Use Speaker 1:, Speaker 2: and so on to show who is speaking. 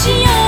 Speaker 1: しよう